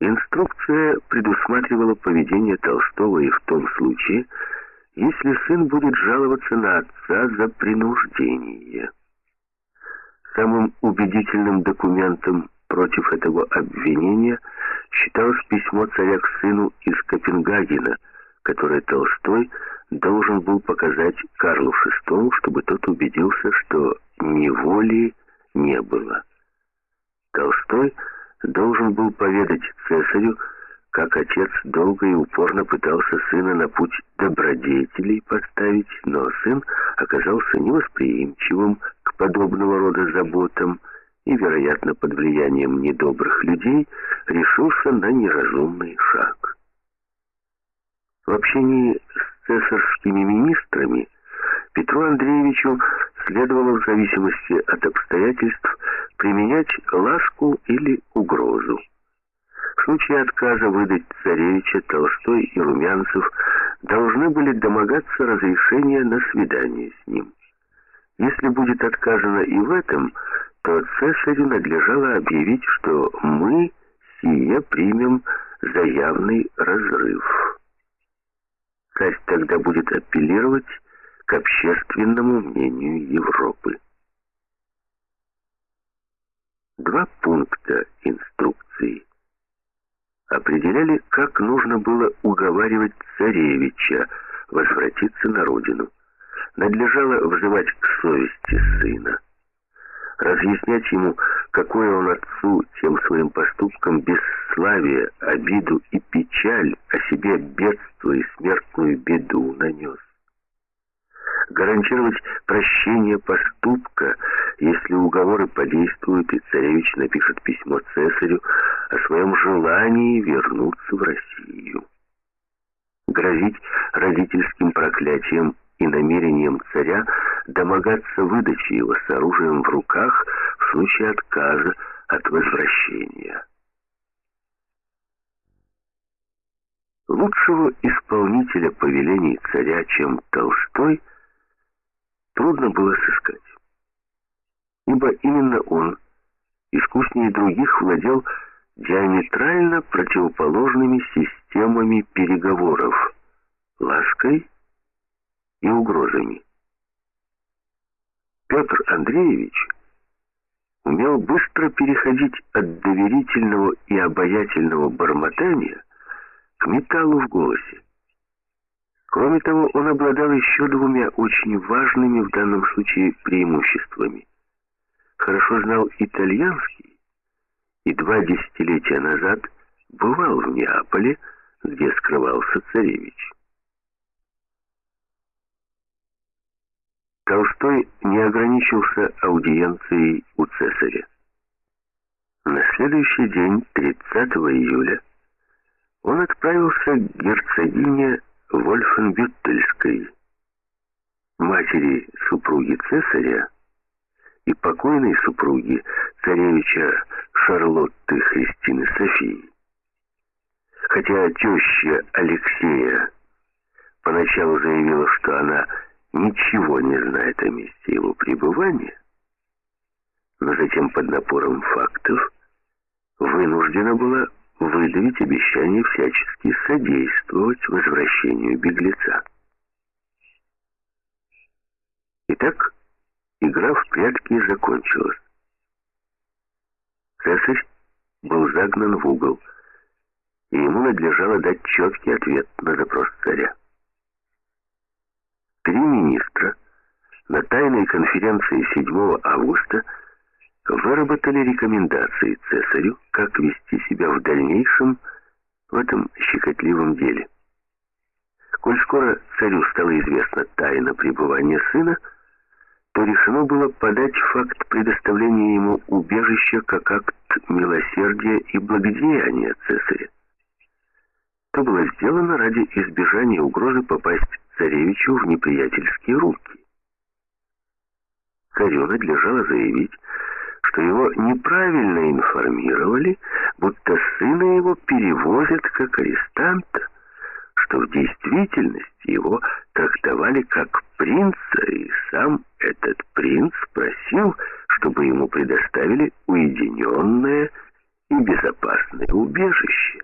Инструкция предусматривала поведение Толстого и в том случае, если сын будет жаловаться на отца за принуждение. Самым убедительным документом против этого обвинения считалось письмо царя к сыну из Копенгагена, которое Толстой должен был показать Карлу VI, чтобы тот убедился, что неволи не было. Толстой должен был поведать цесарю, как отец долго и упорно пытался сына на путь добродетелей поставить, но сын оказался невосприимчивым к подобного рода заботам и, вероятно, под влиянием недобрых людей, решился на неразумный шаг. В общении с цесарскими министрами Петру Андреевичу следовало в зависимости от обстоятельств применять ласку или угрозу. В случае отказа выдать царевича Толстой и Румянцев должны были домогаться разрешения на свидание с ним. Если будет отказано и в этом, то цесарю надлежало объявить, что мы сие примем за явный разрыв. Царь тогда будет апеллировать к общественному мнению Европы. Два пункта инструкции определяли, как нужно было уговаривать царевича возвратиться на родину. Надлежало взывать к совести сына, разъяснять ему, какое он отцу тем своим поступком бесславие, обиду и печаль о себе бедство и смертную беду нанес гарантировать прощение поступка, если уговоры подействуют и царевич напишет письмо цесарю о своем желании вернуться в Россию. Грозить родительским проклятием и намерением царя домогаться выдачи его с оружием в руках в случае отказа от возвращения. Лучшего исполнителя повелений царя, чем Толстой, трудно было сыскать. Ибо именно он, искуснее других, владел диаметрально противоположными системами переговоров, лаской и угрозами. Петр Андреевич умел быстро переходить от доверительного и обаятельного бормотания к металлу в голосе. Кроме того, он обладал еще двумя очень важными в данном случае преимуществами. Хорошо знал итальянский и два десятилетия назад бывал в Неаполе, где скрывался царевич. Толстой не ограничился аудиенцией у цесаря. На следующий день, 30 июля, он отправился к герцогине Вольфенбюттельской, матери супруги цесаря и покойной супруги царевича Шарлотты Христины Софии. Хотя теща Алексея поначалу заявила, что она ничего не знает о месте его пребывания, но затем под напором фактов вынуждена была выдавить обещание всячески содействовать возвращению беглеца. Итак, игра в прятки закончилась. Цесарь был загнан в угол, и ему надлежало дать четкий ответ на запрос царя. Три министра на тайной конференции 7 августа выработали рекомендации цесарю, как вести себя в дальнейшем в этом щекотливом деле. Коль скоро царю стало известна тайна пребывания сына, то решено было подать факт предоставления ему убежища как акт милосердия и благодеяния цесаря. То было сделано ради избежания угрозы попасть царевичу в неприятельские руки. Царю надлежало заявить, что его неправильно информировали, будто сына его перевозят как арестанта, что в действительности его трактовали как принца, и сам этот принц просил, чтобы ему предоставили уединенное и безопасное убежище.